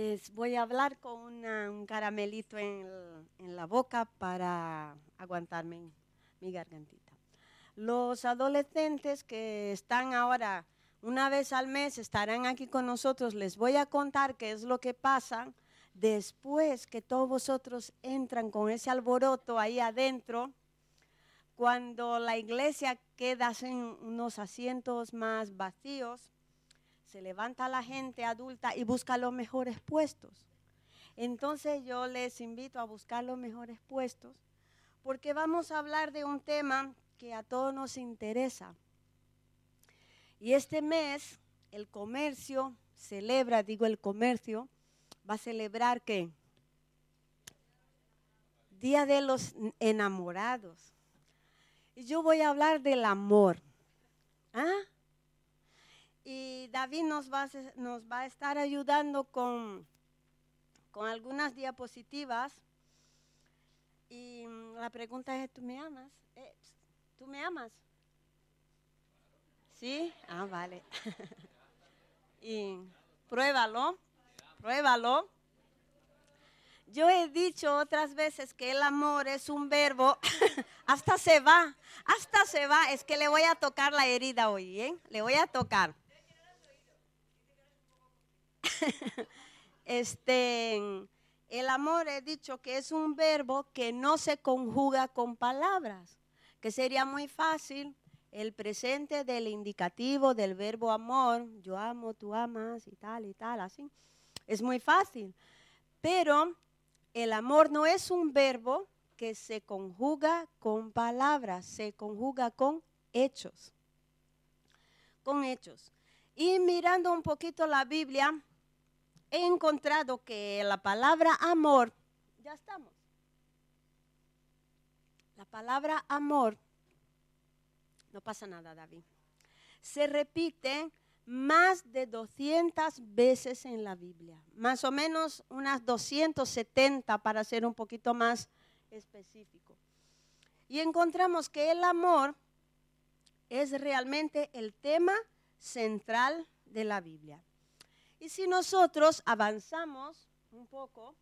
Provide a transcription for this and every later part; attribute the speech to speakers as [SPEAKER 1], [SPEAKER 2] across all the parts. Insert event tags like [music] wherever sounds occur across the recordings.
[SPEAKER 1] Pues voy a hablar con un caramelito en, la boca para aguantarme mi gargantita. Los adolescentes que están ahora una vez al mes estarán aquí con nosotros, les voy a contar qué es lo que pasa después que todos vosotros entran con ese alboroto ahí adentro, cuando la iglesia queda en unos asientos más vacíos se levanta la gente adulta y busca los mejores puestos. Entonces yo les invito a buscar los mejores puestos porque vamos a hablar de un tema que a todos nos interesa. Y este mes el comercio celebra, digo el comercio, va a celebrar qué? Día de los enamorados. Y yo voy a hablar del amor. ¿Ah? Y David nos va, a, nos va a estar ayudando con, algunas diapositivas. Y mm, la pregunta es, ¿tú me amas? Eh, ¿Tú me amas? ¿Sí? Ah, vale. [laughs] y pruébalo, pruébalo. Yo he dicho otras veces que el amor es un verbo, [laughs] hasta se va, hasta se va. Es que le voy a tocar la herida hoy, ¿eh? Le voy a tocar. [laughs] este, el amor he dicho que es un verbo que no se conjuga con palabras, que sería muy fácil el presente del indicativo del verbo amor, yo amo, tú amas y tal y tal, así. Es muy fácil. Pero el amor no es un verbo que se conjuga con palabras, se conjuga con hechos. Con hechos. Y mirando un poquito la Biblia, he encontrado que la palabra amor, ya estamos, la palabra amor, no pasa nada David, se repite más de 200 veces en la Biblia, más o menos unas 270 para ser un poquito más específico. Y encontramos que el amor es realmente el tema central de la Biblia. Y si nosotros avanzamos un poco,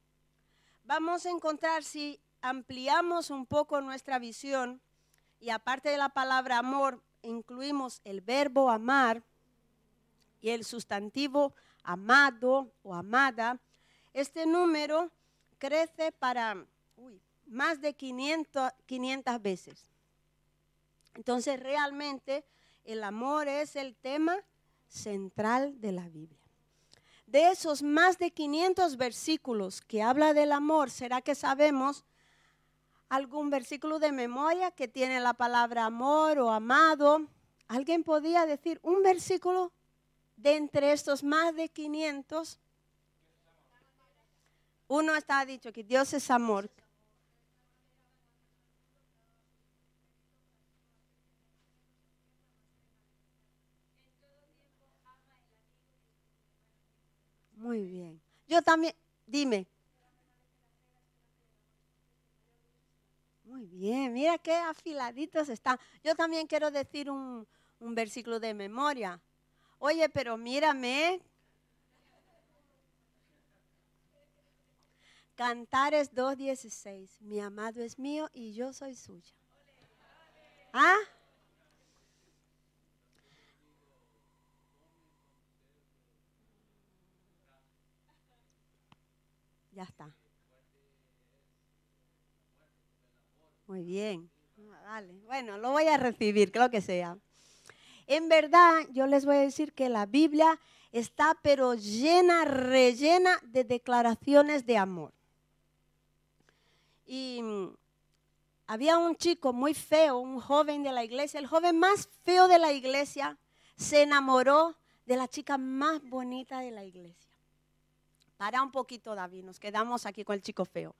[SPEAKER 1] vamos a encontrar si ampliamos un poco nuestra visión y aparte de la palabra amor, incluimos el verbo amar y el sustantivo amado o amada, este número crece para más de 500, 500 veces. Entonces realmente el amor es el tema central de la Biblia de esos más de 500 versículos que habla del amor, ¿será que sabemos algún versículo de memoria que tiene la palabra amor o amado? ¿Alguien podía decir un versículo de entre estos más de 500? Uno está dicho que Dios es amor. Muy bien. Yo también, dime. Muy bien, mira qué afiladitos están. Yo también quiero decir un, un versículo de memoria. Oye, pero mírame. Cantares 2.16. Mi amado es mío y yo soy suya. ¿Ah? Ya está. Muy bien. Bueno, lo voy a recibir, creo que sea. En verdad, yo les voy a decir que la Biblia está pero llena, rellena de declaraciones de amor. Y mm, había un chico muy feo, un joven de la iglesia, el joven más feo de la iglesia, se enamoró de la chica más bonita de la iglesia. Para un poquito, David, nos quedamos aquí con el chico feo.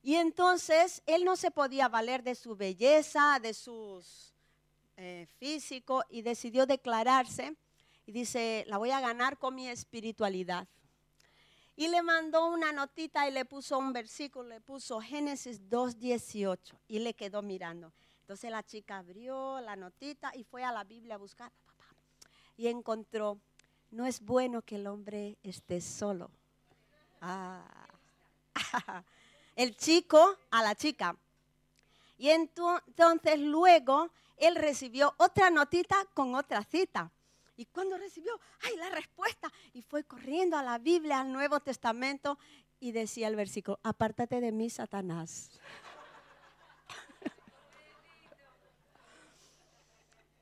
[SPEAKER 1] Y entonces él no se podía valer de su belleza, de su eh, físico, y decidió declararse. Y dice, la voy a ganar con mi espiritualidad. Y le mandó una notita y le puso un versículo, le puso Génesis 2.18 y le quedó mirando. Entonces la chica abrió la notita y fue a la Biblia a buscar. Y encontró no es bueno que el hombre esté solo. Ah. [laughs] El chico a la chica. Y entonces luego él recibió otra notita con otra cita. Y cuando recibió, ay, la respuesta, y fue corriendo a la Biblia, al Nuevo Testamento, y decía el versículo, apártate de mí, Satanás. [laughs]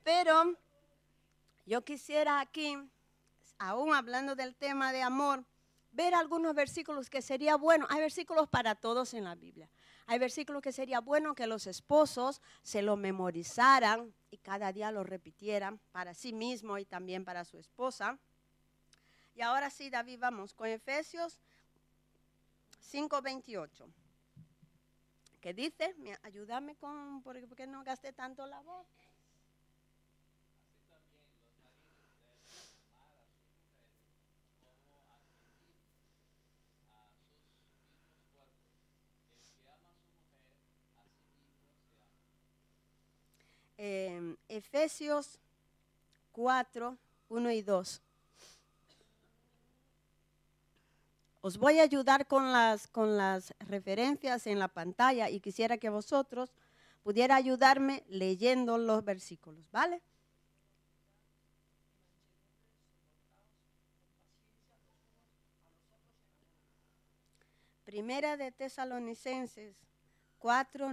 [SPEAKER 1] Pero yo quisiera aquí, aún hablando del tema de amor, ver algunos versículos que sería bueno. Hay versículos para todos en la Biblia. Hay versículos que sería bueno que los esposos se lo memorizaran y cada día lo repitieran para sí mismo y también para su esposa. Y ahora sí, David, vamos con Efesios 5:28. ¿Qué dice? Ayúdame con, porque no gasté tanto la voz. Eh, Efesios 4, 1 y 2. Os voy a ayudar con las, con las referencias en la pantalla y quisiera que vosotros pudiera ayudarme leyendo los versículos, ¿vale? Primera de Tesalonicenses 4,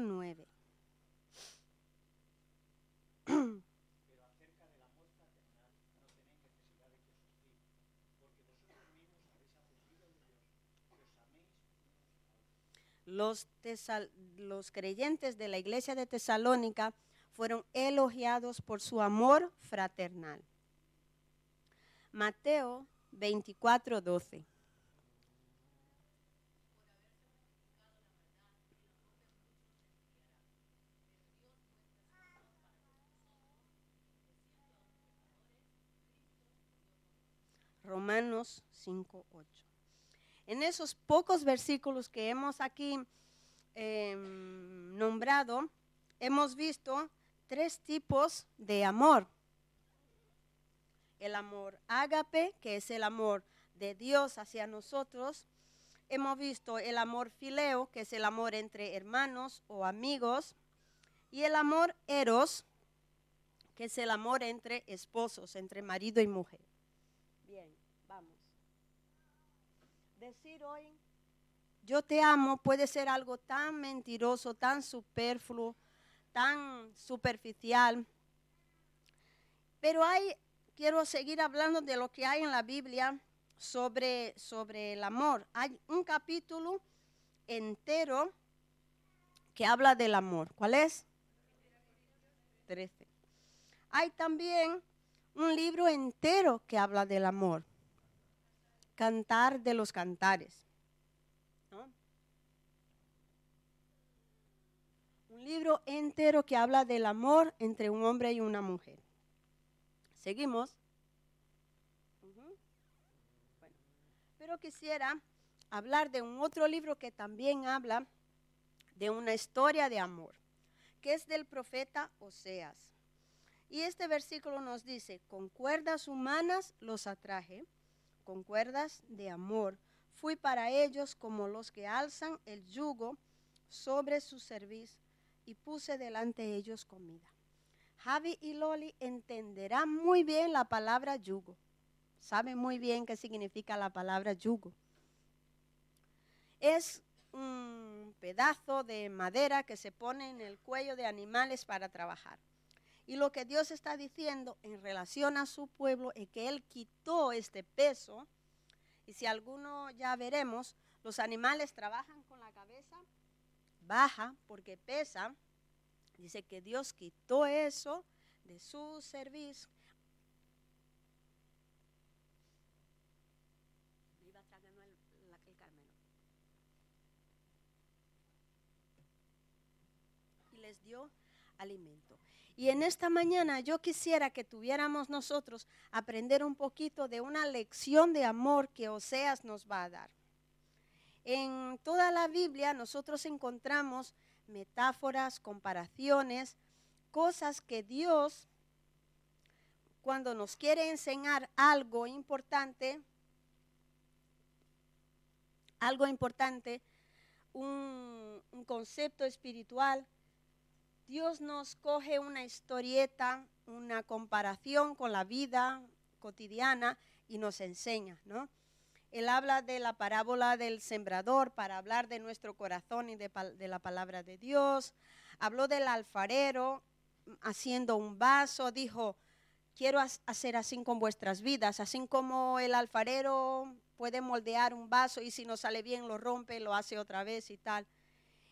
[SPEAKER 1] 9. Los, los creyentes de la iglesia de Tesalónica fueron elogiados por su amor fraternal. Mateo 24, 12. Romanos 5, 8. En esos pocos versículos que hemos aquí em, nombrado, hemos visto tres tipos de amor. El amor ágape, que es el amor de Dios hacia nosotros. Hemos visto el amor fileo, que es el amor entre hermanos o amigos. Y el amor eros, que es el amor entre esposos, entre marido y mujer. Decir hoy, yo te amo, puede ser algo tan mentiroso, tan superfluo, tan superficial. Pero hay, quiero seguir hablando de lo que hay en la Biblia sobre, sobre el amor. Hay un capítulo entero que habla del amor. ¿Cuál es? 13. Hay también un libro entero que habla del amor. Cantar de los cantares. Un libro entero que habla del amor entre un hombre y una mujer. Seguimos. pero quisiera hablar de un otro libro que también habla de una historia de amor, que es del profeta Oseas. Y este versículo nos dice, con cuerdas humanas los atraje con cuerdas de amor. Fui para ellos como los que alzan el yugo sobre su cerviz y puse delante de ellos comida. Javi y Loli entenderán muy bien la palabra yugo. Saben muy bien qué significa la palabra yugo. Es un pedazo de madera que se pone en el cuello de animales para trabajar. Y lo que Dios está diciendo en relación a su pueblo es que Él quitó este peso. Y si alguno ya veremos, los animales trabajan con la cabeza baja porque pesa. Dice que Dios quitó eso de su servicio. Y les dio alimento. Y en esta mañana yo quisiera que tuviéramos nosotros aprender un poquito de una lección de amor que Oseas nos va a dar. En toda la Biblia nosotros encontramos metáforas, comparaciones, cosas que Dios, cuando nos quiere enseñar algo importante, algo importante, un, concepto espiritual. Dios nos coge una historieta, una comparación con la vida cotidiana y nos enseña, ¿no? Él habla de la parábola del sembrador para hablar de nuestro corazón y de, de la palabra de Dios. Habló del alfarero haciendo un vaso, dijo, quiero hacer así con vuestras vidas, así como el alfarero puede moldear un vaso y si no sale bien lo rompe, lo hace otra vez y tal.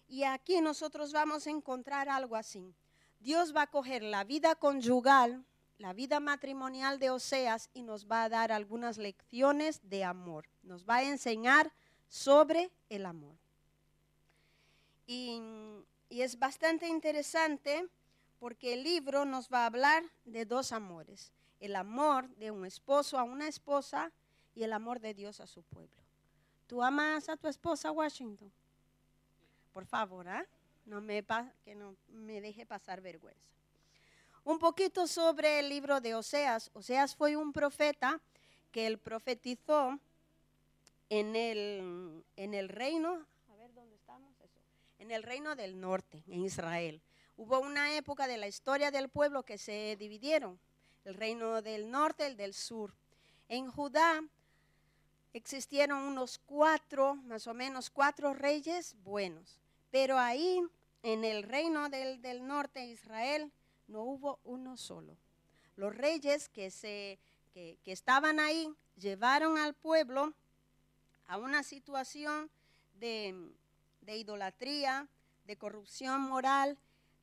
[SPEAKER 1] Y aquí nosotros vamos a encontrar algo así. Dios va a coger la vida conyugal, la vida matrimonial de Oseas y nos va a dar algunas lecciones de amor. Nos va a enseñar sobre el amor. Y, y es bastante interesante porque el libro nos va a hablar de dos amores, el amor de un esposo a una esposa y el amor de Dios a su pueblo. ¿Tú amas a tu esposa Washington? Por favor, ¿ah? no me, que no me deje pasar vergüenza. Un poquito sobre el libro de Oseas. Oseas fue un profeta que él profetizó en el, en el reino, a ver dónde estamos, eso, en el reino del norte, en Israel. Hubo una época de la historia del pueblo que se dividieron, el reino del norte, el del sur. En Judá existieron unos cuatro, más o menos cuatro reyes buenos, pero ahí en el reino del, del norte, Israel, no hubo uno solo. Los reyes que, se, que, que estaban ahí llevaron al pueblo a una situación de, de idolatría, de corrupción moral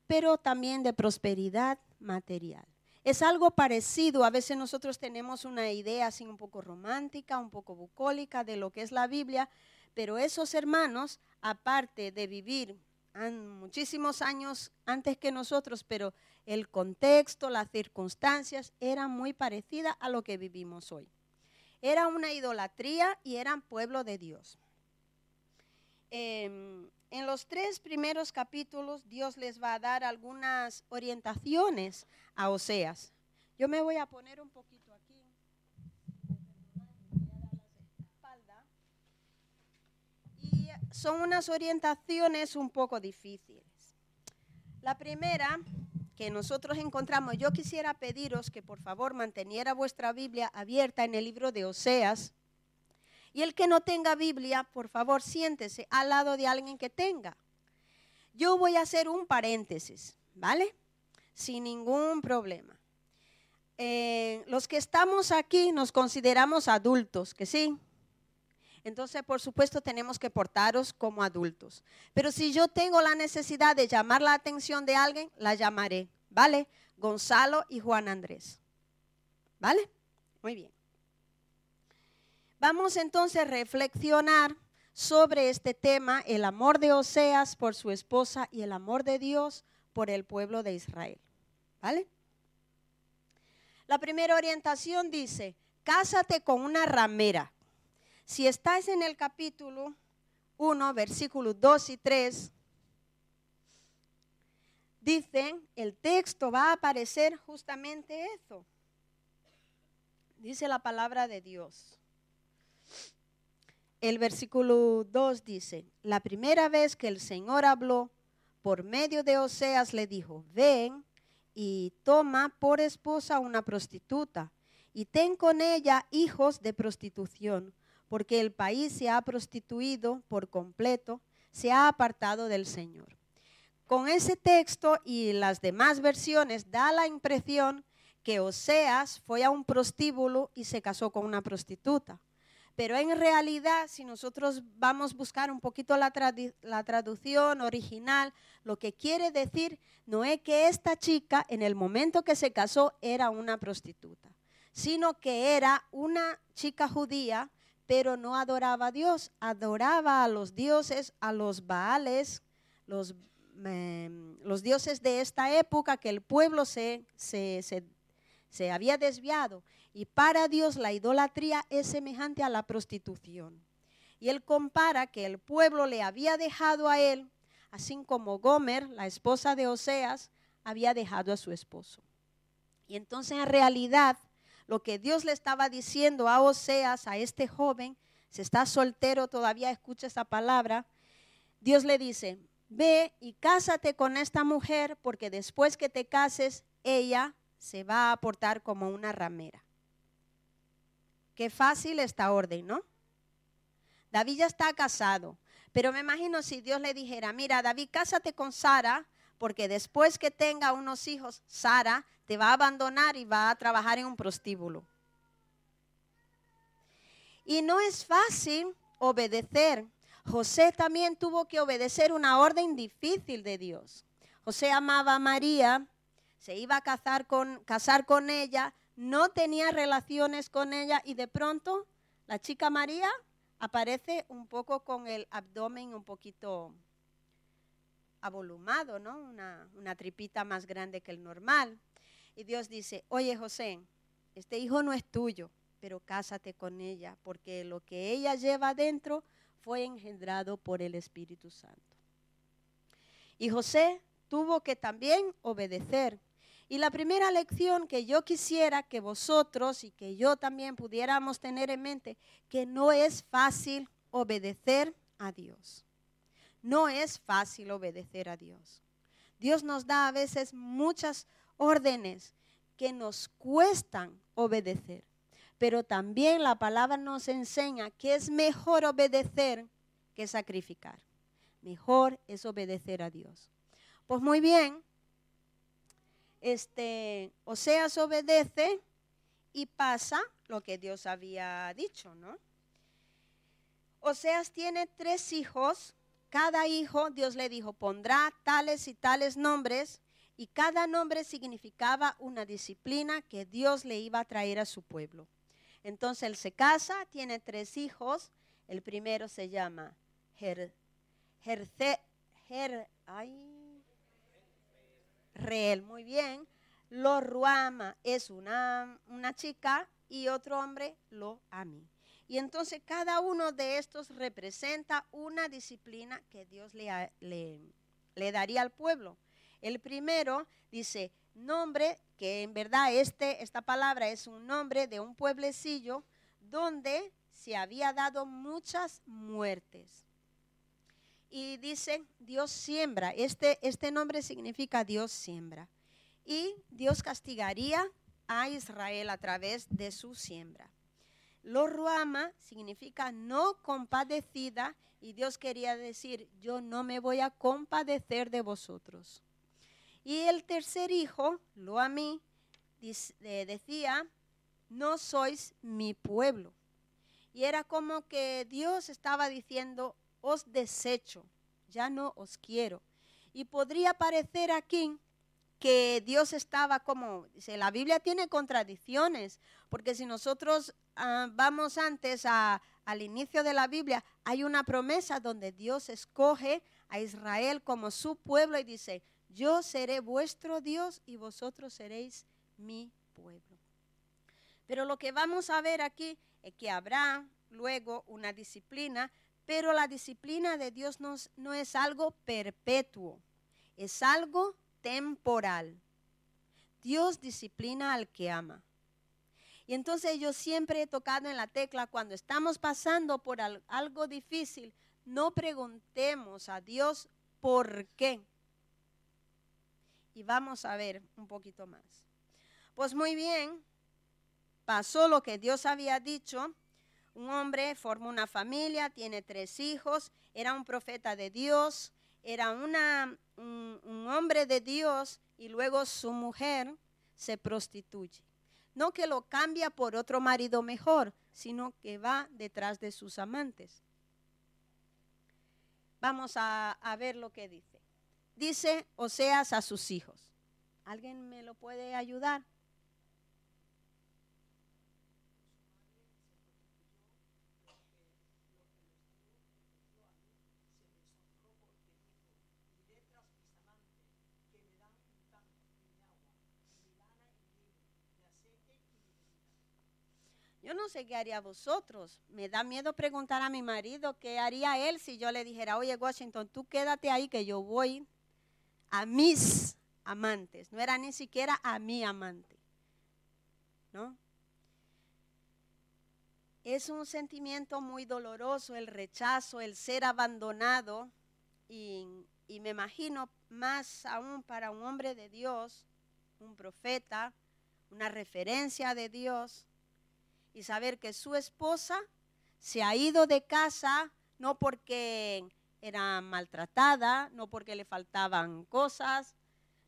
[SPEAKER 1] pero también de prosperidad material. Es algo parecido, a veces nosotros tenemos una idea así un poco romántica, un poco bucólica de lo que es la Biblia, pero esos hermanos, aparte de vivir muchísimos años antes que nosotros, pero el contexto, las circunstancias eran muy parecidas a lo que vivimos hoy. Era una idolatría y eran pueblo de Dios. Em, en los tres primeros capítulos Dios les va a dar algunas orientaciones a Oseas. Yo me voy a poner un poquito aquí. Y son unas orientaciones un poco difíciles. La primera que nosotros encontramos, yo quisiera pediros que por favor manteniera vuestra Biblia abierta en el libro de Oseas y el que no tenga Biblia, por favor, siéntese al lado de alguien que tenga. Yo voy a hacer un paréntesis, ¿vale? Sin ningún problema. Eh, los que estamos aquí nos consideramos adultos, que sí. Entonces, por supuesto, tenemos que portaros como adultos. Pero si yo tengo la necesidad de llamar la atención de alguien, la llamaré, ¿vale? Gonzalo y Juan Andrés. ¿Vale? Muy bien. Vamos entonces a reflexionar sobre este tema, el amor de Oseas por su esposa y el amor de Dios por el pueblo de Israel. ¿Vale? La primera orientación dice, cásate con una ramera. Si estás en el capítulo 1, versículos 2 y 3, dicen, el texto va a aparecer justamente eso. Dice la palabra de Dios el versículo 2 dice, la primera vez que el Señor habló por medio de Oseas le dijo, ven y toma por esposa una prostituta y ten con ella hijos de prostitución, porque el país se ha prostituido por completo, se ha apartado del Señor. Con ese texto y las demás versiones da la impresión que Oseas fue a un prostíbulo y se casó con una prostituta. Pero en realidad, si nosotros vamos a buscar un poquito la, traducción original, lo que quiere decir no es que esta chica en el momento que se casó era una prostituta, sino que era una chica judía, pero no adoraba a Dios, adoraba a los dioses, a los baales, los, em, los dioses de esta época que el pueblo se, se, se había desviado. Y para Dios la idolatría es semejante a la prostitución. Y él compara que el pueblo le había dejado a él, así como Gomer, la esposa de Oseas, había dejado a su esposo. Y entonces en realidad lo que Dios le estaba diciendo a Oseas, a este joven, si está soltero todavía escucha esa palabra, Dios le dice, ve y cásate con esta mujer porque después que te cases, ella se va a portar como una ramera. Qué fácil esta orden, ¿no? David ya está casado, pero me imagino si Dios le dijera, mira, David, cásate con Sara, porque después que tenga unos hijos, Sara te va a abandonar y va a trabajar en un prostíbulo. Y no es fácil obedecer. José también tuvo que obedecer una orden difícil de Dios. José amaba a María, se iba a casar con, casar con ella, no tenía relaciones con ella y de pronto la chica María aparece un poco con el abdomen un poquito avolumado, ¿no? Una, tripita más grande que el normal. Y Dios dice, oye José, este hijo no es tuyo, pero cásate con ella, porque lo que ella lleva dentro fue engendrado por el Espíritu Santo. Y José tuvo que también obedecer. Y la primera lección que yo quisiera que vosotros y que yo también pudiéramos tener en mente, que no es fácil obedecer a Dios. No es fácil obedecer a Dios. Dios nos da a veces muchas órdenes que nos cuestan obedecer. Pero también la palabra nos enseña que es mejor obedecer que sacrificar. Mejor es obedecer a Dios. Pues muy bien, este, Oseas obedece y pasa lo que Dios había dicho, ¿no? Oseas tiene tres hijos, cada hijo Dios le dijo, pondrá tales y tales nombres, y cada nombre significaba una disciplina que Dios le iba a traer a su pueblo. Entonces él se casa, tiene tres hijos. El primero se llama Her, Reel, muy bien. Lo Ruama es una, una chica y otro hombre lo Ami. Y entonces cada uno de estos representa una disciplina que Dios le, le, daría al pueblo. El primero dice, nombre, que en verdad este, esta palabra es un nombre de un pueblecillo donde se había dado muchas muertes. Y dice, Dios siembra. Este, este nombre significa Dios siembra. Y Dios castigaría a Israel a través de su siembra. Lo ruama significa no compadecida y Dios quería decir, yo no me voy a compadecer de vosotros. Y el tercer hijo, lo a mí, decía, no sois mi pueblo. Y era como que Dios estaba diciendo, os desecho, ya no os quiero. Y podría parecer aquí que Dios estaba como, dice, la Biblia tiene contradicciones, porque si nosotros ah, vamos antes al inicio de la Biblia, hay una promesa donde Dios escoge a Israel como su pueblo y dice, yo seré vuestro Dios y vosotros seréis mi pueblo. Pero lo que vamos a ver aquí es que habrá luego una disciplina, pero la disciplina de Dios no, no es algo perpetuo, es algo temporal. Dios disciplina al que ama. Y entonces yo siempre he tocado en la tecla, cuando estamos pasando por algo difícil, no preguntemos a Dios por qué y vamos a ver un poquito más. Pues muy bien, pasó lo que Dios había dicho. Un hombre forma una familia, tiene tres hijos, era un profeta de Dios, era una, un, hombre de Dios y luego su mujer se prostituye. No que lo cambia por otro marido mejor, sino que va detrás de sus amantes. Vamos a, a ver lo que dice dice Oseas a sus hijos. ¿Alguien me lo puede ayudar? Yo no sé qué haría vosotros. Me da miedo preguntar a mi marido qué haría él si yo le dijera, oye Washington, tú quédate ahí que yo voy a mis amantes, no era ni siquiera a mi amante. ¿No? Es un sentimiento muy doloroso el rechazo, el ser abandonado y, y me imagino más aún para un hombre de Dios, un profeta, una referencia de Dios y saber que su esposa se ha ido de casa no porque era maltratada, no porque le faltaban cosas,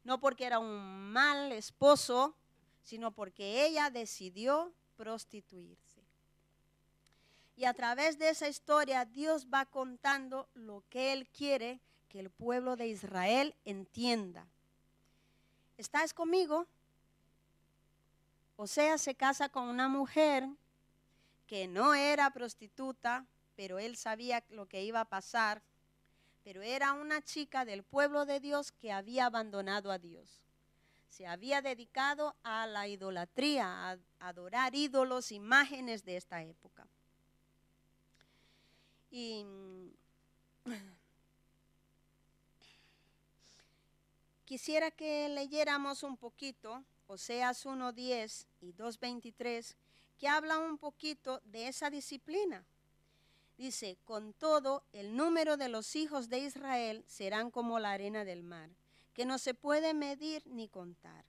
[SPEAKER 1] no porque era un mal esposo, sino porque ella decidió prostituirse. Y a través de esa historia Dios va contando lo que Él quiere que el pueblo de Israel entienda. ¿Estás conmigo? O sea, se casa con una mujer que no era prostituta, pero él sabía lo que iba a pasar. Pero era una chica del pueblo de Dios que había abandonado a Dios. Se había dedicado a la idolatría, a adorar ídolos, imágenes de esta época. Y [clears throat] quisiera que leyéramos un poquito Oseas 1.10 y 2.23, que habla un poquito de esa disciplina. Dice, con todo, el número de los hijos de Israel serán como la arena del mar, que no se puede medir ni contar.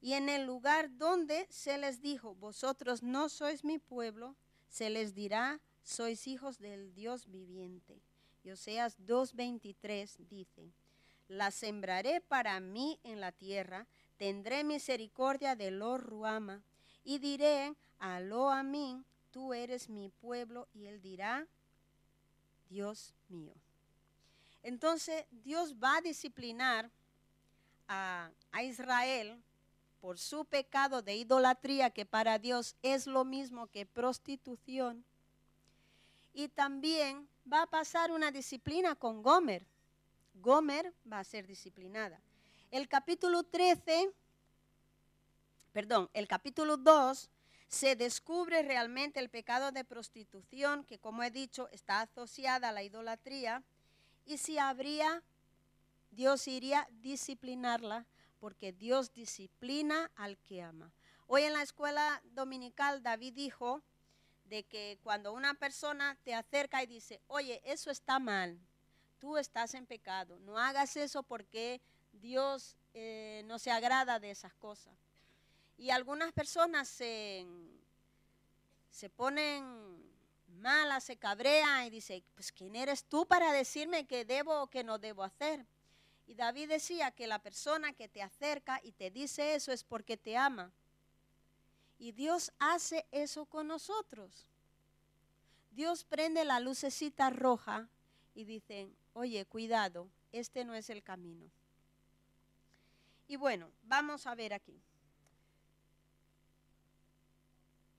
[SPEAKER 1] Y en el lugar donde se les dijo, vosotros no sois mi pueblo, se les dirá, sois hijos del Dios viviente. Y Oseas 2.23 dice, la sembraré para mí en la tierra, tendré misericordia de los Ruama, y diré a lo a mí, tú eres mi pueblo, y él dirá, Dios mío. Entonces Dios va a disciplinar a, a Israel por su pecado de idolatría, que para Dios es lo mismo que prostitución y también va a pasar una disciplina con Gomer. Gomer va a ser disciplinada. El capítulo 13, perdón, el capítulo 2 se descubre realmente el pecado de prostitución, que como he dicho está asociada a la idolatría, y si habría, Dios iría a disciplinarla, porque Dios disciplina al que ama. Hoy en la escuela dominical David dijo, de que cuando una persona te acerca y dice, oye, eso está mal, tú estás en pecado, no hagas eso porque Dios eh, no se agrada de esas cosas. Y algunas personas se, se ponen malas, se cabrean y dicen, pues ¿quién eres tú para decirme qué debo o qué no debo hacer? Y David decía que la persona que te acerca y te dice eso es porque te ama. Y Dios hace eso con nosotros. Dios prende la lucecita roja y dice, oye, cuidado, este no es el camino. Y bueno, vamos a ver aquí.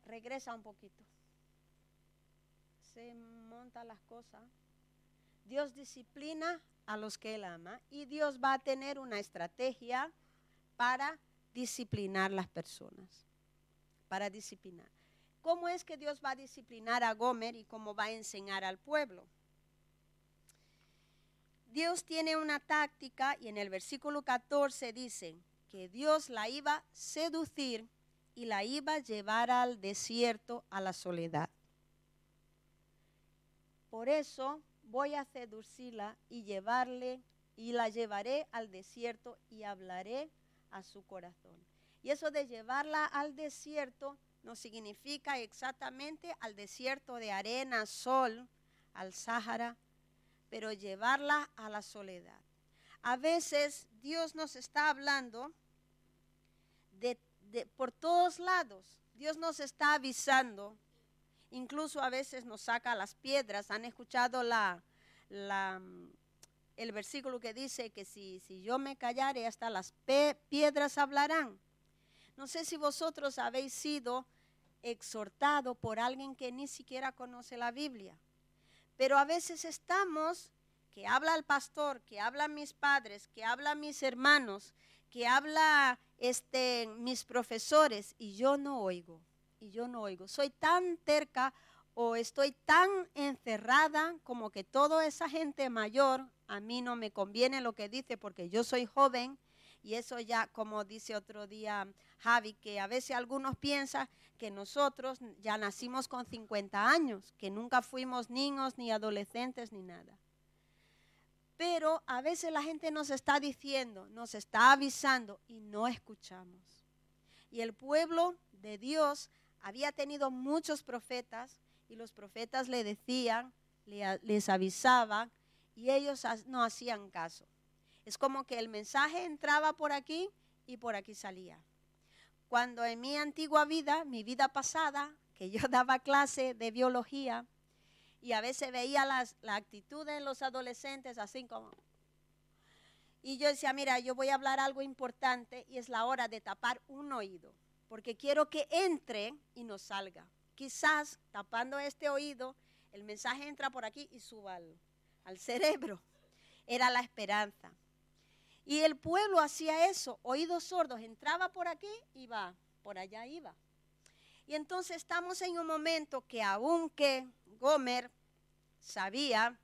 [SPEAKER 1] Regresa un poquito. Se monta las cosas. Dios disciplina a los que Él ama y Dios va a tener una estrategia para disciplinar las personas para disciplinar. ¿Cómo es que Dios va a disciplinar a Gomer y cómo va a enseñar al pueblo? Dios tiene una táctica y en el versículo 14 dice que Dios la iba a seducir y la iba a llevar al desierto, a la soledad. Por eso voy a seducirla y llevarle y la llevaré al desierto y hablaré a su corazón. Y eso de llevarla al desierto no significa exactamente al desierto de arena, sol, al Sáhara, pero llevarla a la soledad. A veces Dios nos está hablando de, por todos lados. Dios nos está avisando. Incluso a veces nos saca las piedras. ¿Han escuchado la, el versículo que dice que si, si yo me callare, hasta las piedras hablarán? No sé si vosotros habéis sido exhortado por alguien que ni siquiera conoce la Biblia, pero a veces estamos, que habla el pastor, que hablan mis padres, que hablan mis hermanos, que habla este, mis profesores y yo no oigo, y yo no oigo. Soy tan terca o estoy tan encerrada como que toda esa gente mayor, a mí no me conviene lo que dice porque yo soy joven Y eso ya, como dice otro día Javi, que a veces algunos piensan que nosotros ya nacimos con 50 años, que nunca fuimos niños ni adolescentes ni nada. Pero a veces la gente nos está diciendo, nos está avisando y no escuchamos. Y el pueblo de Dios había tenido muchos profetas y los profetas le decían, les avisaban y ellos no hacían caso. Es como que el mensaje entraba por aquí y por aquí salía. Cuando en mi antigua vida, mi vida pasada, que yo [laughs] daba clase de biología, y a veces veía las, la actitud de los adolescentes así como... Y yo decía, mira, yo voy a hablar algo importante y es la hora de tapar un oído, porque quiero que entre y no salga. Quizás tapando este oído, el mensaje entra por aquí y suba al cerebro. Era la esperanza. Y el pueblo hacía eso, oídos sordos, entraba por aquí y va, por allá iba. Y entonces estamos en un momento que aunque Gomer sabía,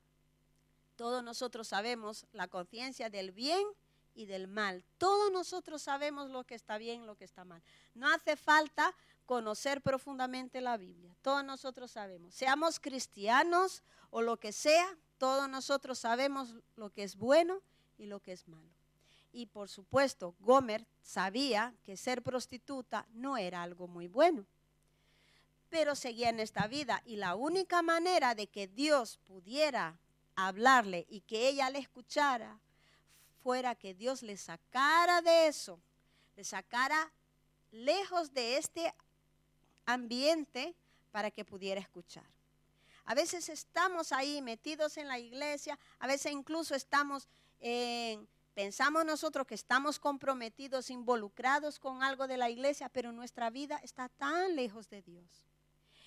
[SPEAKER 1] todos nosotros sabemos la conciencia del bien y del mal. Todos nosotros sabemos lo que está bien, lo que está mal. No hace falta conocer profundamente la Biblia. Todos nosotros sabemos. Seamos cristianos o lo que sea, todos nosotros sabemos lo que es bueno y lo que es malo. Y por supuesto, Gomer sabía que ser prostituta no era algo muy bueno pero seguía en esta vida. Y la única manera de que Dios pudiera hablarle y que ella le escuchara fuera que Dios le sacara de eso, le sacara lejos de este ambiente para que pudiera escuchar. A veces estamos ahí metidos en la iglesia, a veces incluso estamos en, pensamos nosotros que estamos comprometidos, involucrados con algo de la iglesia, pero nuestra vida está tan lejos de Dios.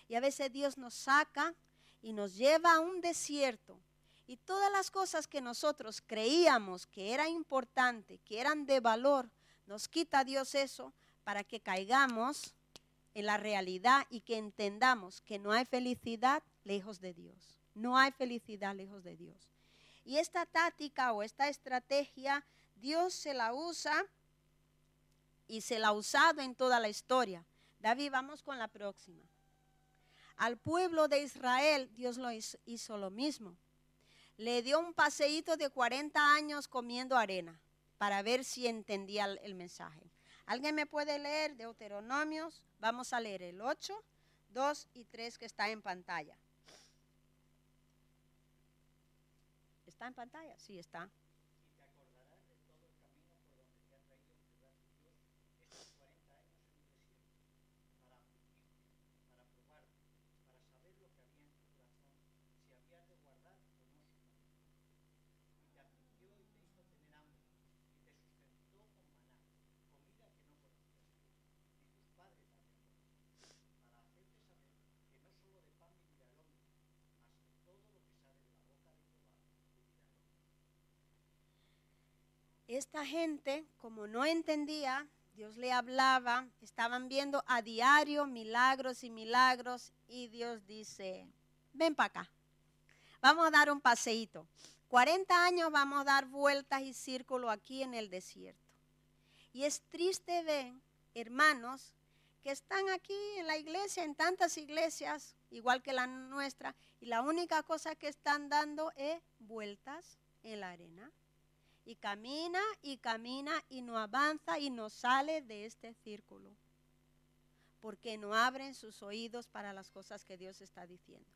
[SPEAKER 1] Y a veces Dios nos saca y nos lleva a un desierto. Y todas las cosas que nosotros creíamos que era importante, que eran de valor, nos quita Dios eso para que caigamos en la realidad y que entendamos que no hay felicidad lejos de Dios. No hay felicidad lejos de Dios. Y esta táctica o esta estrategia, Dios se la usa y se la ha usado en toda la historia. David, vamos con la próxima. Al pueblo de Israel Dios lo hizo, lo mismo. Le dio un paseíto de 40 años comiendo arena para ver si entendía el, mensaje. ¿Alguien me puede leer Deuteronomios? Vamos a leer el 8, 2 y 3 que está en pantalla. ¿Está en pantalla? Sí, está. Esta gente, como no entendía, Dios le hablaba, estaban viendo a diario milagros y milagros y Dios dice, ven para acá, vamos a dar un paseíto. 40 años vamos a dar vueltas y círculo aquí en el desierto. Y es triste ver, hermanos, que están aquí en la iglesia, en tantas iglesias, igual que la nuestra, y la única cosa que están dando es vueltas en la arena y camina y camina y no avanza y no sale de este círculo. Porque no abren sus oídos para las cosas que Dios está diciendo.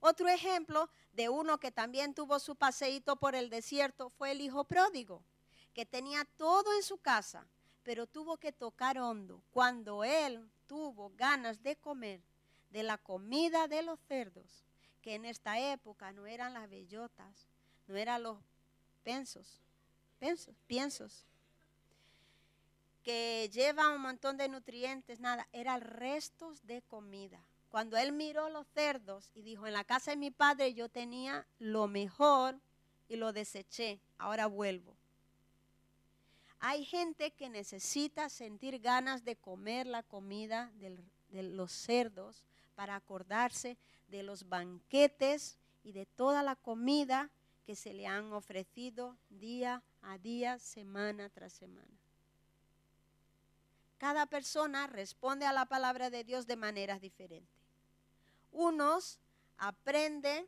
[SPEAKER 1] Otro ejemplo de uno que también tuvo su paseíto por el desierto fue el hijo pródigo, que tenía todo en su casa, pero tuvo que tocar hondo cuando él tuvo ganas de comer de la comida de los cerdos, que en esta época no eran las bellotas, no eran los pensos, piensos, que lleva un montón de nutrientes, nada, eran restos de comida. Cuando él miró los cerdos y dijo, en la casa de mi padre yo tenía lo mejor y lo deseché, ahora vuelvo. Hay gente que necesita sentir ganas de comer la comida de los cerdos para acordarse de los banquetes y de toda la comida que se le han ofrecido día a día, semana tras semana. cada persona responde a la palabra de Dios de maneras diferentes. Unos aprenden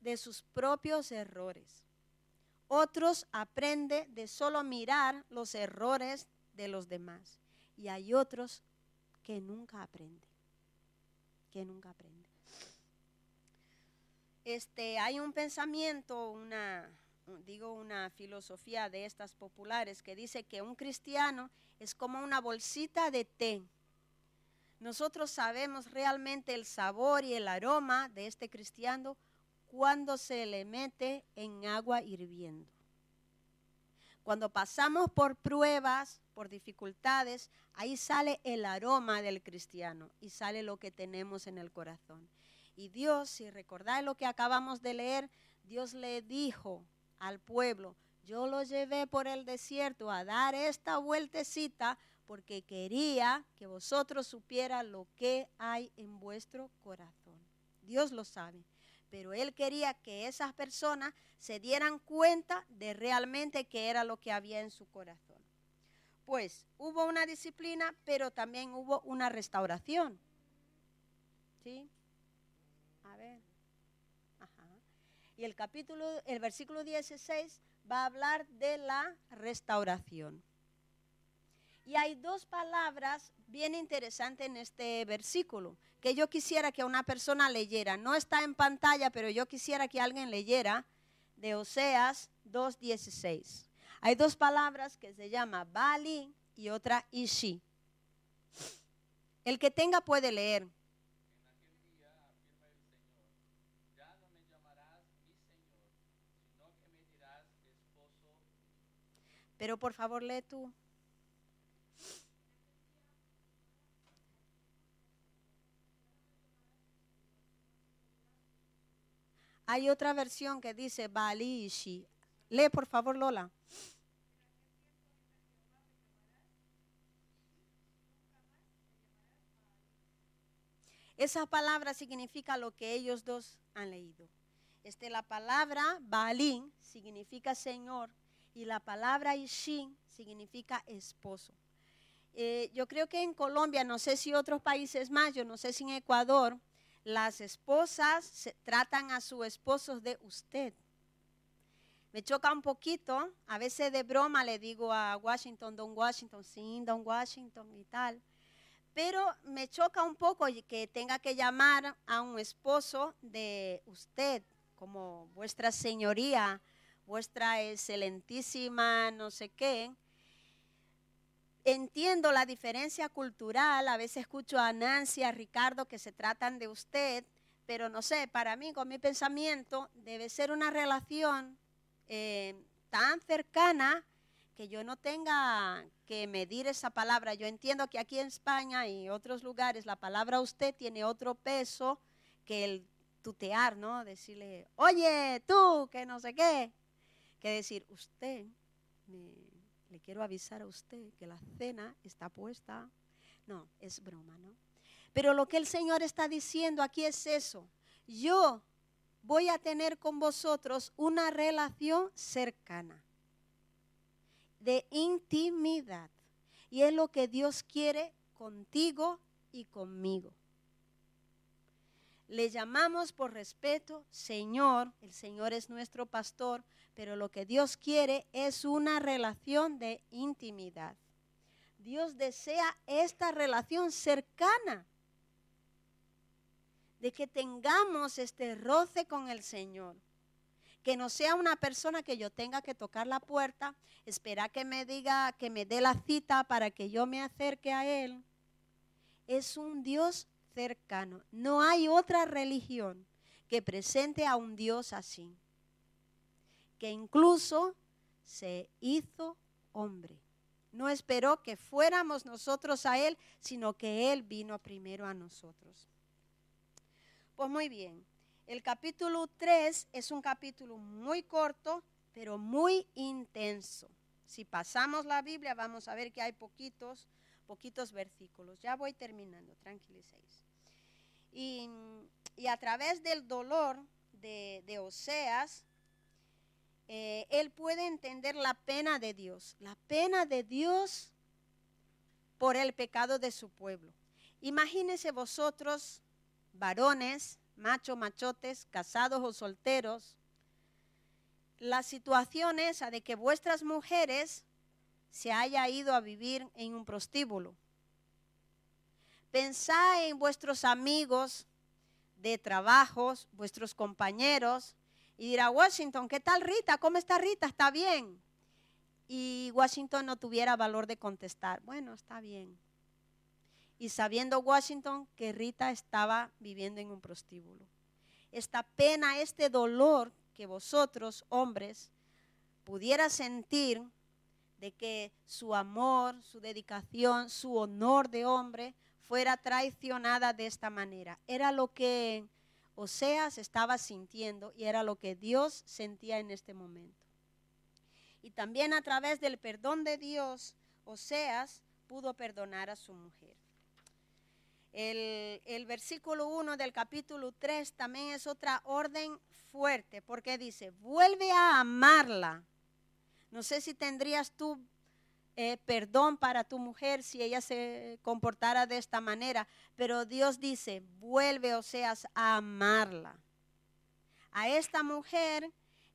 [SPEAKER 1] de sus propios errores. Otros aprenden de solo mirar los errores de los demás. Y hay otros que nunca aprenden. Que nunca aprenden. Este, hay un pensamiento, una, digo una filosofía de estas populares que dice que un cristiano es como una bolsita de té. Nosotros sabemos realmente el sabor y el aroma de este cristiano cuando se le mete en agua hirviendo. Cuando pasamos por pruebas, por dificultades, ahí sale el aroma del cristiano y sale lo que tenemos en el corazón. Y Dios, si recordáis lo que acabamos de leer, Dios le dijo al pueblo, yo lo llevé por el desierto a dar esta vueltecita porque quería que vosotros supieran lo que hay en vuestro corazón. Dios lo sabe, pero Él quería que esas personas se dieran cuenta de realmente qué era lo que había en su corazón. Pues hubo una disciplina, pero también hubo una restauración. ¿Sí? A ver. Y el capítulo, el versículo 16 va a hablar de la restauración. Y hay dos palabras bien interesantes en este versículo que yo quisiera que una persona leyera. No está en pantalla, pero yo quisiera que alguien leyera de Oseas 2.16. Hay dos palabras que se llama Bali y otra Ishi. El que tenga puede leer. Pero por favor lee tú. Hay otra versión que dice Balishi. Lee por favor Lola. Esa palabra significa lo que ellos dos han leído. Este, la palabra Baalín significa Señor y la palabra Ishin significa esposo. Eh, yo creo que en Colombia, no sé si otros países más, yo no sé si en Ecuador, las esposas tratan a sus esposos de usted. Me choca un poquito, a veces de broma le digo a Washington, don Washington, sí, don Washington y tal. Pero me choca un poco que tenga que llamar a un esposo de usted, como vuestra señoría, vuestra excelentísima no sé qué. Entiendo la diferencia cultural, a veces escucho a Nancy, a Ricardo que se tratan de usted, pero no sé, para mí, con mi pensamiento, debe ser una relación eh, tan cercana que yo no tenga que medir esa palabra. Yo entiendo que aquí en España y otros lugares la palabra usted tiene otro peso que el tutear, ¿no? Decirle, oye, tú, que no sé qué que decir, usted, le quiero avisar a usted que la cena está puesta. No, es broma, ¿no? Pero lo que el Señor está diciendo aquí es eso. Yo voy a tener con vosotros una relación cercana, de intimidad. Y es lo que Dios quiere contigo y conmigo. Le llamamos por respeto Señor, el Señor es nuestro pastor, pero lo que Dios quiere es una relación de intimidad. Dios desea esta relación cercana, de que tengamos este roce con el Señor. Que no sea una persona que yo tenga que tocar la puerta, esperar que me diga, que me dé la cita para que yo me acerque a Él. Es un Dios No hay otra religión que presente a un Dios así que incluso se hizo hombre. No esperó que fuéramos nosotros a Él, sino que Él vino primero a nosotros. Pues muy bien, el capítulo 3 es un capítulo muy corto, pero muy intenso. Si pasamos la Biblia, vamos a ver que hay poquitos, poquitos versículos. Ya voy terminando, tranquilicéis. Y, y a través del dolor de, de Oseas, eh, él puede entender la pena de Dios. La pena de Dios por el pecado de su pueblo. Imagínense vosotros, varones, machos, machotes, casados o solteros, la situación esa de que vuestras mujeres se haya ido a vivir en un prostíbulo. Pensad en vuestros amigos de trabajos, vuestros compañeros, y dirá, Washington, ¿qué tal Rita? ¿Cómo está Rita? ¿Está bien? Y Washington no tuviera valor de contestar, bueno, está bien. Y sabiendo Washington que Rita estaba viviendo en un prostíbulo. Esta pena, este dolor que vosotros, hombres, pudiera sentir de que su amor, su dedicación, su honor de hombre fuera traicionada de esta manera. Era lo que Oseas estaba sintiendo y era lo que Dios sentía en este momento. Y también a través del perdón de Dios, Oseas pudo perdonar a su mujer. El, el, versículo 1 del capítulo 3 también es otra orden fuerte, porque dice, vuelve a amarla. No sé si tendrías tú eh, perdón para tu mujer si ella se comportara de esta manera, pero Dios dice, vuelve, o seas, a amarla. A esta mujer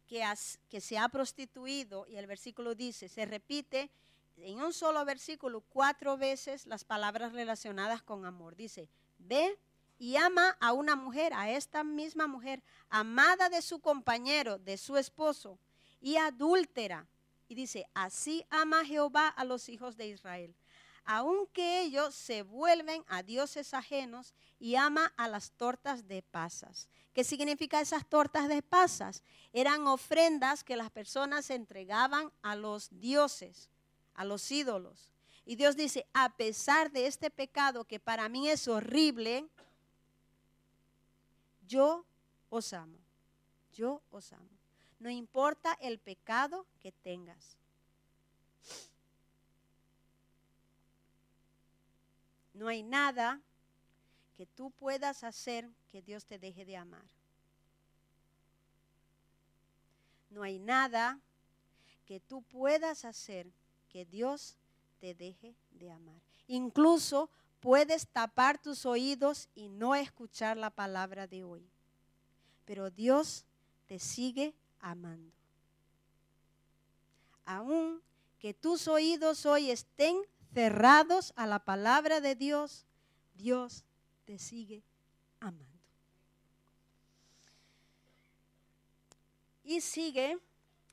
[SPEAKER 1] que se ha prostituido, y el versículo dice, se repite en un solo versículo cuatro veces las palabras relacionadas con amor. Dice, ve y ama a una mujer, a esta misma mujer, amada de su compañero, de su esposo, y adúltera. Y dice, así ama Jehová a los hijos de Israel, aunque ellos se vuelven a dioses ajenos y ama a las tortas de pasas. ¿Qué significa esas tortas de pasas? Eran ofrendas que las personas entregaban a los dioses, a los ídolos. Y Dios dice, a pesar de este pecado que para mí es horrible, yo os amo. Yo os amo. No importa el pecado que tengas. No hay nada que tú puedas hacer que Dios te deje de amar. No hay nada que tú puedas hacer que Dios te deje de amar. Incluso Puedes tapar tus oídos y no escuchar la palabra de hoy. Pero Dios te sigue amando. Aun que tus oídos hoy estén cerrados a la palabra de Dios, Dios te sigue amando. Y sigue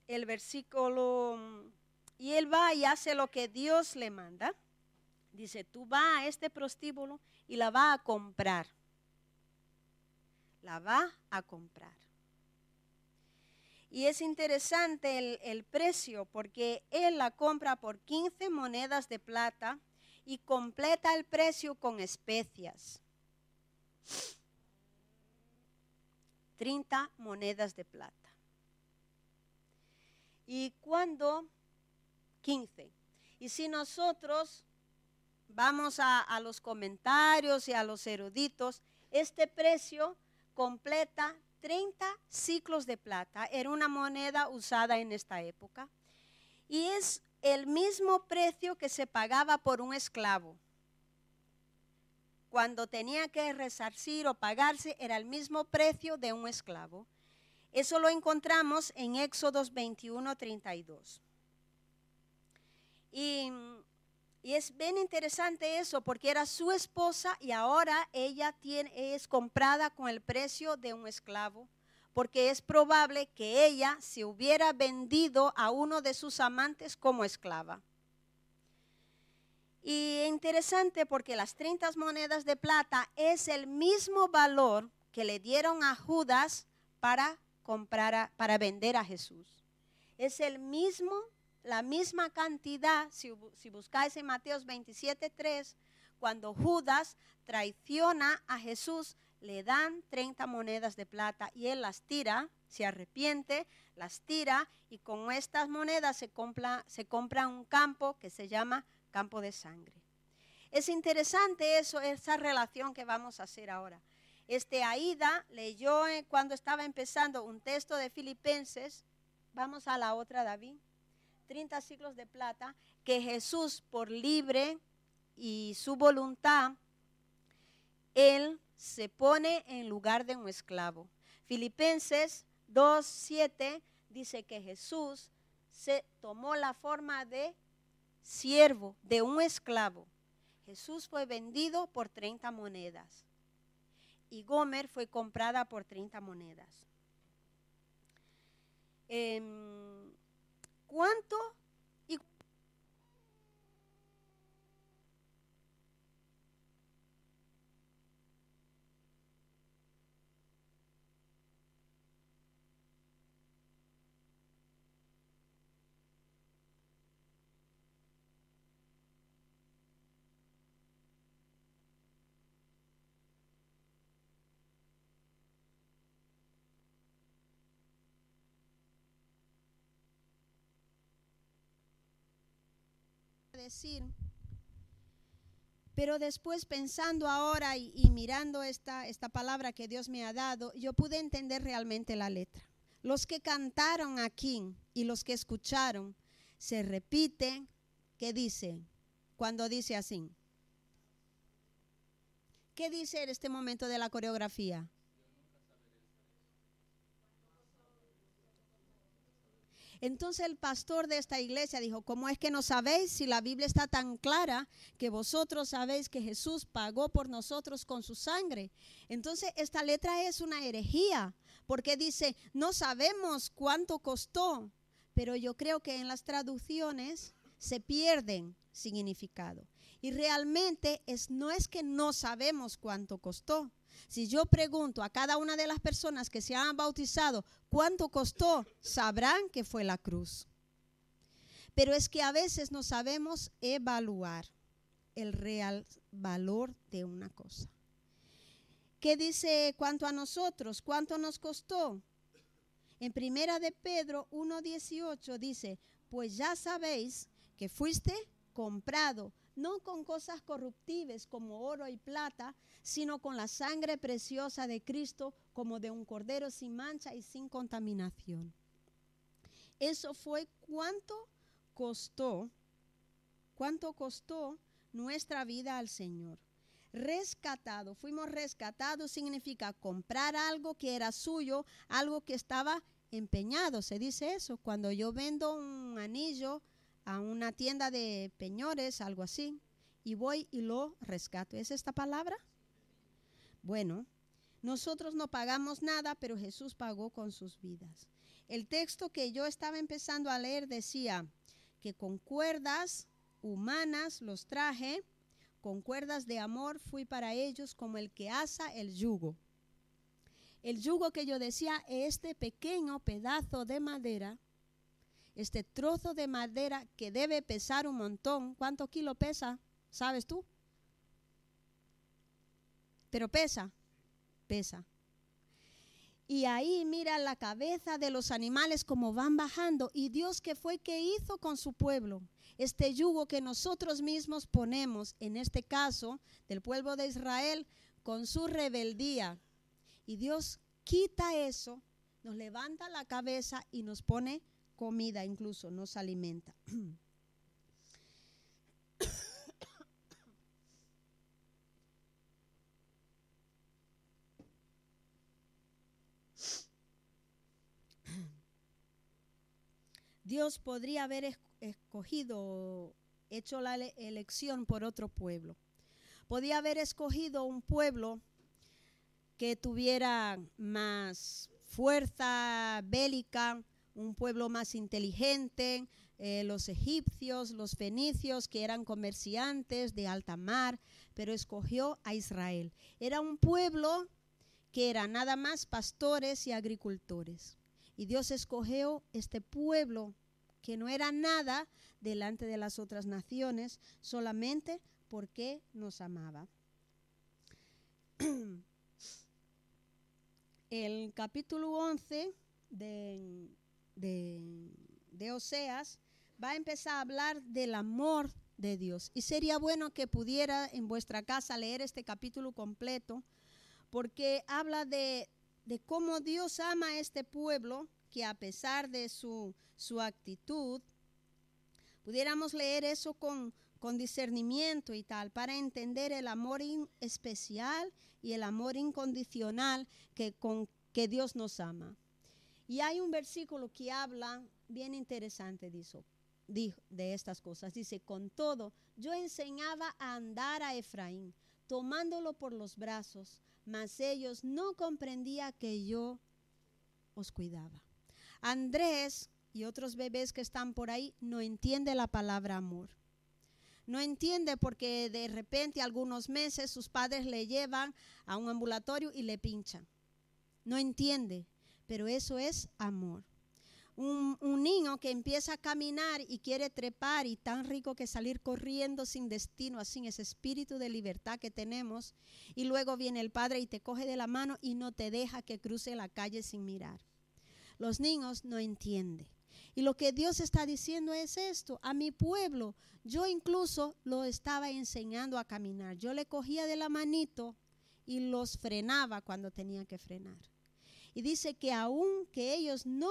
[SPEAKER 1] el versículo, y él va y hace lo que Dios le manda. Dice, tú vas a este prostíbulo y la va a comprar. La va a comprar. Y es interesante el, precio porque él la compra por 15 monedas de plata y completa el precio con especias. 30 monedas de plata. Y cuando 15. Y si nosotros vamos a, los comentarios y a los eruditos, este precio completa 30 ciclos de plata. Era una moneda usada en esta época. Y es el mismo precio que se pagaba por un esclavo. Cuando tenía que resarcir o pagarse, era el mismo precio de un esclavo. Eso lo encontramos en Éxodos 21, 32. Y y es bien interesante eso porque era su esposa y ahora ella es comprada con el precio de un esclavo porque es probable que ella se hubiera vendido a uno de sus amantes como esclava. Y interesante porque las 30 monedas de plata es el mismo valor que le dieron a Judas para comprar para vender a Jesús. Es el mismo la misma cantidad, si, buscáis en Mateos 27, 3, cuando Judas traiciona a Jesús, le dan 30 monedas de plata y él las tira, se arrepiente, las tira y con estas monedas se compra, se compra un campo que se llama campo de sangre. Es interesante eso, esa relación que vamos a hacer ahora. Este Aida leyó eh, cuando estaba empezando un texto de Filipenses. Vamos a la otra, David. 30 siglos de plata que Jesús por libre y su voluntad, Él se pone en lugar de un esclavo. Filipenses 2.7 dice que Jesús se tomó la forma de siervo, de un esclavo. Jesús fue vendido por 30 monedas y Gomer fue comprada por 30 monedas. Em, ¿Cuánto decir. Pero después pensando ahora y, mirando esta, esta palabra que Dios me ha dado, yo pude entender realmente la letra. Los que cantaron aquí y los que escucharon, se repiten, ¿qué dice? Cuando dice así. ¿Qué dice en este momento de la coreografía? Entonces el pastor de esta iglesia dijo, ¿cómo es que no sabéis si la Biblia está tan clara que vosotros sabéis que Jesús pagó por nosotros con su sangre? Entonces esta letra es una herejía, porque dice, no sabemos cuánto costó, pero yo creo que en las traducciones se pierden significado. Y realmente es, no es que no sabemos cuánto costó, si yo pregunto a cada una de las personas que se han bautizado cuánto costó, sabrán que fue la cruz. Pero es que a veces no sabemos evaluar el real valor de una cosa. ¿Qué dice cuánto a nosotros? ¿Cuánto nos costó? En primera de Pedro 1.18 dice, pues ya sabéis que fuiste comprado no con cosas corruptibles como oro y plata, sino con la sangre preciosa de Cristo como de un cordero sin mancha y sin contaminación. Eso fue cuánto costó, cuánto costó nuestra vida al Señor. Rescatado, fuimos rescatados significa comprar algo que era suyo, algo que estaba empeñado. Se dice eso, cuando yo vendo un anillo, a una tienda de peñores, algo así, y voy y lo rescato. ¿Es esta palabra? Bueno, nosotros no pagamos nada, pero Jesús pagó con sus vidas. El texto que yo estaba empezando a leer decía que con cuerdas humanas los traje, con cuerdas de amor fui para ellos como el que asa el yugo. El yugo que yo decía, este pequeño pedazo de madera este trozo de madera que debe pesar un montón. ¿Cuánto kilo pesa? ¿Sabes tú? Pero pesa, pesa. Y ahí mira la cabeza de los animales como van bajando. Y Dios que fue que hizo con su pueblo. Este yugo que nosotros mismos ponemos, en este caso del pueblo de Israel, con su rebeldía. Y Dios quita eso, nos levanta la cabeza y nos pone comida incluso, nos alimenta. Dios podría haber escogido, hecho la elección por otro pueblo. Podía haber escogido un pueblo que tuviera más fuerza bélica, un pueblo más inteligente, eh, los egipcios, los fenicios, que eran comerciantes de alta mar, pero escogió a Israel. Era un pueblo que era nada más pastores y agricultores. Y Dios escogió este pueblo que no era nada delante de las otras naciones, solamente porque nos amaba. [clears throat] El capítulo 11 de de, Oseas, va a empezar a hablar del amor de Dios. Y sería bueno que pudiera en vuestra casa leer este capítulo completo, porque habla de, de cómo Dios ama a este pueblo, que a pesar de su, su actitud, pudiéramos leer eso con, con discernimiento y tal, para entender el amor especial y el amor incondicional que, con que Dios nos ama. Y hay un versículo que habla bien interesante eso, de estas cosas. Dice, con todo, yo enseñaba a andar a Efraín, tomándolo por los brazos, mas ellos no comprendían que yo os cuidaba. Andrés y otros bebés que están por ahí no entiende la palabra amor. No entiende porque de repente algunos meses sus padres le llevan a un ambulatorio y le pinchan. No entiende, pero eso es amor. Un, niño que empieza a caminar y quiere trepar y tan rico que salir corriendo sin destino, así ese espíritu de libertad que tenemos. Y luego viene el padre y te coge de la mano y no te deja que cruce la calle sin mirar. Los niños no entienden. Y lo que Dios está diciendo es esto, a mi pueblo, yo incluso lo estaba enseñando a caminar. Yo le cogía de la manito y los frenaba cuando tenía que frenar. Y dice que aún que ellos no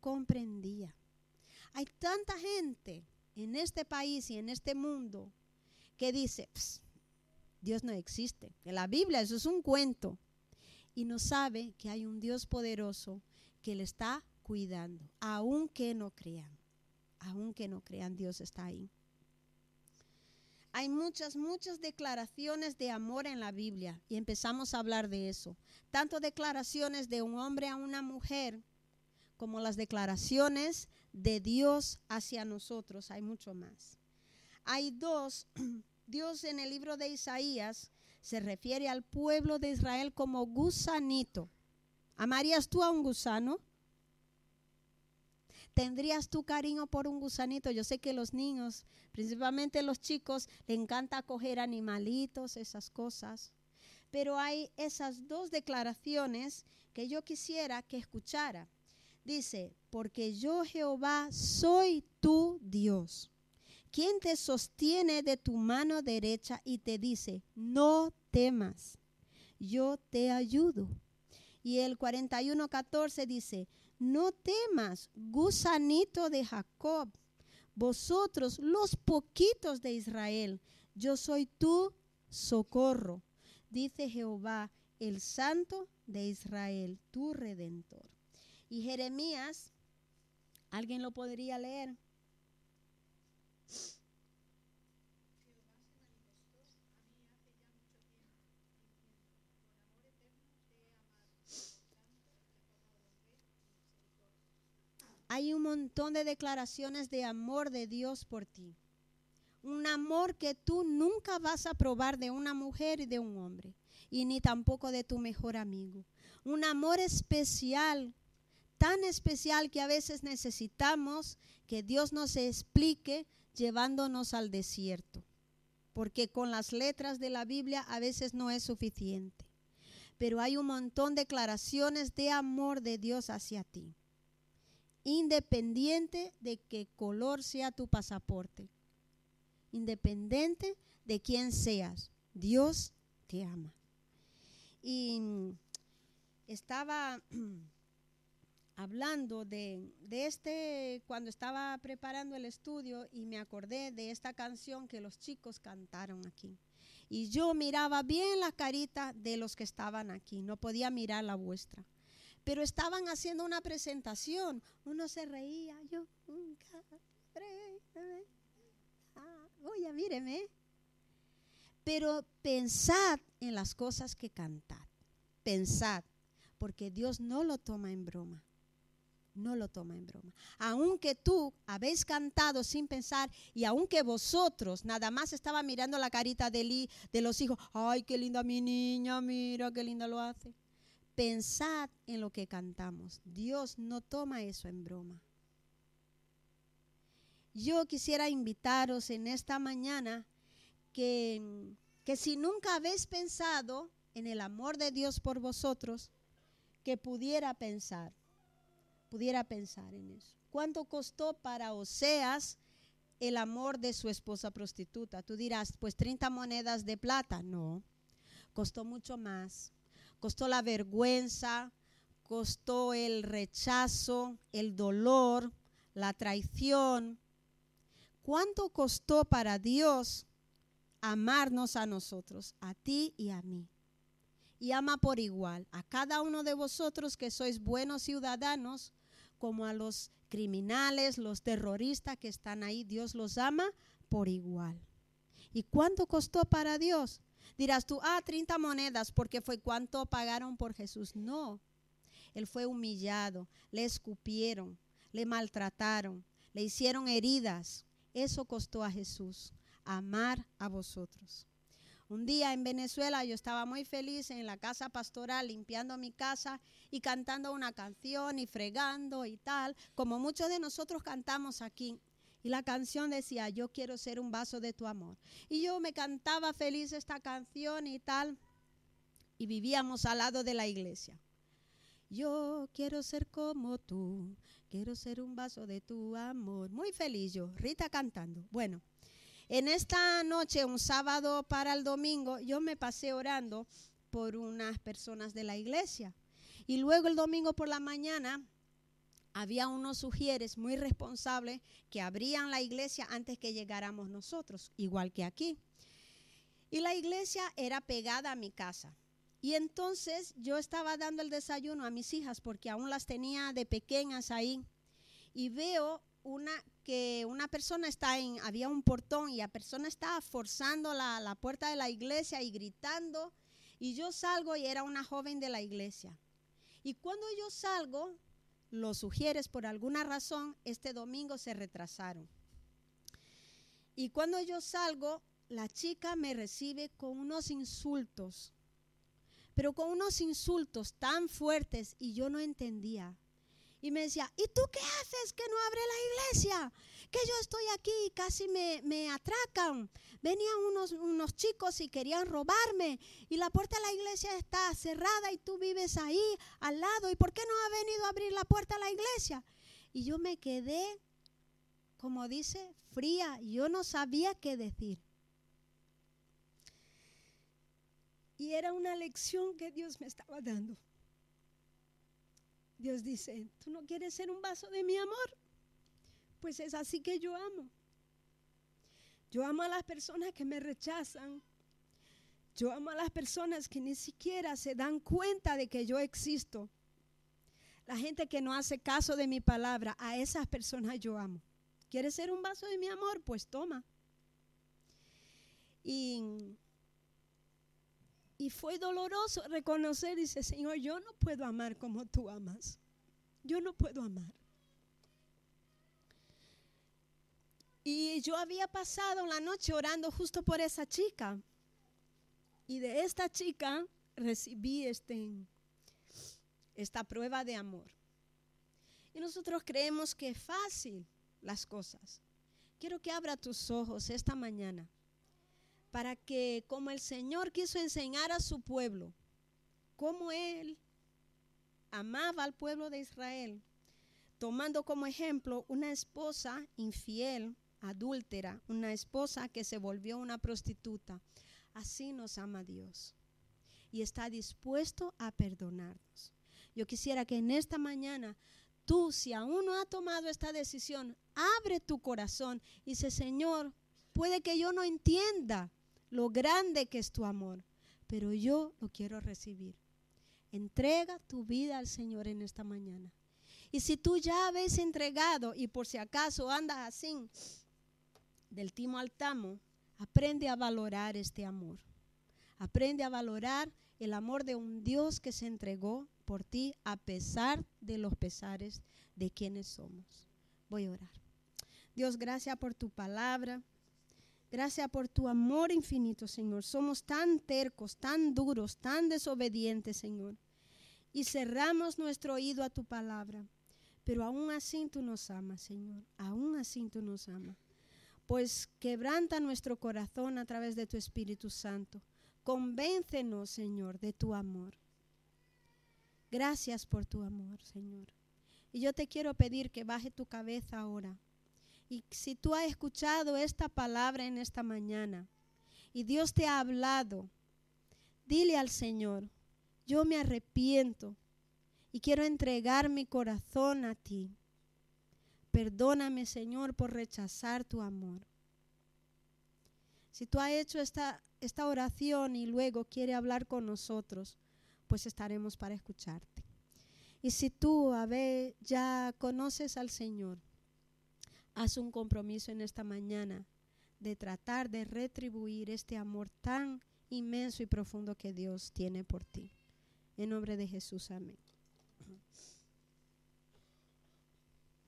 [SPEAKER 1] comprendían. Hay tanta gente en este país y en este mundo que dice, Dios no existe. En la Biblia eso es un cuento. Y no sabe que hay un Dios poderoso que le está cuidando, aunque no crean, aunque no crean, Dios está ahí. Hay muchas, muchas declaraciones de amor en la Biblia y empezamos a hablar de eso. Tanto declaraciones de un hombre a una mujer como las declaraciones de Dios hacia nosotros. Hay mucho más. Hay dos. [clears throat] Dios en el libro de Isaías se refiere al pueblo de Israel como gusanito. ¿Amarías tú a un gusano? ¿Tendrías tu cariño por un gusanito? Yo sé que los niños, principalmente los chicos, le encanta coger animalitos, esas cosas. Pero hay esas dos declaraciones que yo quisiera que escuchara. Dice, porque yo Jehová soy tu Dios, quien te sostiene de tu mano derecha y te dice, no temas, yo te ayudo. Y el 41.14 dice, no temas, gusanito de Jacob, vosotros los poquitos de Israel, yo soy tu socorro, dice Jehová, el santo de Israel, tu redentor. Y Jeremías, ¿alguien lo podría leer? Hay un montón de declaraciones de amor de Dios por ti. Un amor que tú nunca vas a probar de una mujer y de un hombre, y ni tampoco de tu mejor amigo. Un amor especial, tan especial que a veces necesitamos que Dios nos explique llevándonos al desierto, porque con las letras de la Biblia a veces no es suficiente. Pero hay un montón de declaraciones de amor de Dios hacia ti independiente de qué color sea tu pasaporte, independiente de quién seas, Dios te ama. Y estaba [clears throat] hablando de, de, este, cuando estaba preparando el estudio y me acordé de esta canción que los chicos cantaron aquí. Y yo miraba bien la carita de los que estaban aquí, no podía mirar la vuestra pero estaban haciendo una presentación. Uno se reía, yo nunca ah, oye, míreme. Pero pensad en las cosas que cantad. Pensad, porque Dios no lo toma en broma. No lo toma en broma. Aunque tú habéis cantado sin pensar y aunque vosotros nada más estaba mirando la carita de, de los hijos, ay, qué linda mi niña, mira qué linda lo hace Pensad en lo que cantamos. Dios no toma eso en broma. Yo quisiera invitaros en esta mañana que, que si nunca habéis pensado en el amor de Dios por vosotros, que pudiera pensar, pudiera pensar en eso. ¿Cuánto costó para Oseas el amor de su esposa prostituta? Tú dirás, pues 30 monedas de plata. No, costó mucho más costó la vergüenza, costó el rechazo, el dolor, la traición. ¿cuánto costó para Dios amarnos a nosotros, a ti y a mí? Y ama por igual a cada uno de vosotros que sois buenos ciudadanos, como a los criminales, los terroristas que están ahí. Dios los ama por igual. ¿Y cuánto costó para Dios? Dirás tú, ah, 30 monedas, porque fue cuánto pagaron por Jesús. No, Él fue humillado, le escupieron, le maltrataron, le hicieron heridas. Eso costó a Jesús, amar a vosotros. Un día en Venezuela yo estaba muy feliz en la casa pastoral limpiando mi casa y cantando una canción y fregando y tal, como muchos de nosotros cantamos aquí. Y la canción decía, yo quiero ser un vaso de tu amor. Y yo me cantaba feliz esta canción y tal. Y vivíamos al lado de la iglesia. Yo quiero ser como tú, quiero ser un vaso de tu amor. Muy feliz yo, Rita cantando. Bueno, en esta noche, un sábado para el domingo, yo me pasé orando por unas personas de la iglesia. Y luego el domingo por la mañana había unos sugieres muy responsables que abrían la iglesia antes que llegáramos nosotros, igual que aquí. Y la iglesia era pegada a mi casa. Y entonces yo estaba dando el desayuno a mis hijas porque aún las tenía de pequeñas ahí. Y veo una que una persona está en, había un portón y la persona estaba forzando la, la puerta de la iglesia y gritando. Y yo salgo y era una joven de la iglesia. Y cuando yo salgo, los sugieres por alguna razón este domingo se retrasaron. Y cuando yo salgo, la chica me recibe con unos insultos, pero con unos insultos tan fuertes y yo no entendía. Y me decía, ¿y tú qué haces que no abre la iglesia? Que yo estoy aquí y casi me, me atracan. Venían unos, unos chicos y querían robarme. Y la puerta de la iglesia está cerrada y tú vives ahí al lado. ¿Y por qué no ha venido a abrir la puerta a la iglesia? Y yo me quedé, como dice, fría. Yo no sabía qué decir. Y era una lección que Dios me estaba dando. Dios dice, ¿tú no quieres ser un vaso de mi amor? Pues es así que yo amo. Yo amo a las personas que me rechazan. Yo amo a las personas que ni siquiera se dan cuenta de que yo existo. La gente que no hace caso de mi palabra, a esas personas yo amo. ¿Quieres ser un vaso de mi amor? Pues toma. Y y fue doloroso reconocer, dice, Señor, yo no puedo amar como tú amas. Yo no puedo amar. Y yo había pasado la noche orando justo por esa chica. Y de esta chica recibí este, esta prueba de amor. Y nosotros creemos que es fácil las cosas. Quiero que abra tus ojos esta mañana para que como el Señor quiso enseñar a su pueblo, como Él amaba al pueblo de Israel, tomando como ejemplo una esposa infiel, adúltera, una esposa que se volvió una prostituta. Así nos ama Dios y está dispuesto a perdonarnos. Yo quisiera que en esta mañana tú, si aún no has tomado esta decisión, abre tu corazón y dice, Señor, puede que yo no entienda, lo grande que es tu amor, pero yo lo quiero recibir. Entrega tu vida al Señor en esta mañana. Y si tú ya habéis entregado y por si acaso andas así, del timo al tamo, aprende a valorar este amor. Aprende a valorar el amor de un Dios que se entregó por ti a pesar de los pesares de quienes somos. Voy a orar. Dios, gracias por tu palabra. Gracias por tu amor infinito, Señor. Somos tan tercos, tan duros, tan desobedientes, Señor. Y cerramos nuestro oído a tu palabra. Pero aún así tú nos amas, Señor. Aún así tú nos amas. Pues quebranta nuestro corazón a través de tu Espíritu Santo. Convéncenos, Señor, de tu amor. Gracias por tu amor, Señor. Y yo te quiero pedir que baje tu cabeza ahora y si tú has escuchado esta palabra en esta mañana y Dios te ha hablado, dile al Señor, yo me arrepiento y quiero entregar mi corazón a ti. Perdóname, Señor, por rechazar tu amor. Si tú has hecho esta, esta oración y luego quiere hablar con nosotros, pues estaremos para escucharte. Y si tú, a ya conoces al Señor, haz un compromiso en esta mañana de tratar de retribuir este amor tan inmenso y profundo que Dios tiene por ti. En nombre de Jesús, amén.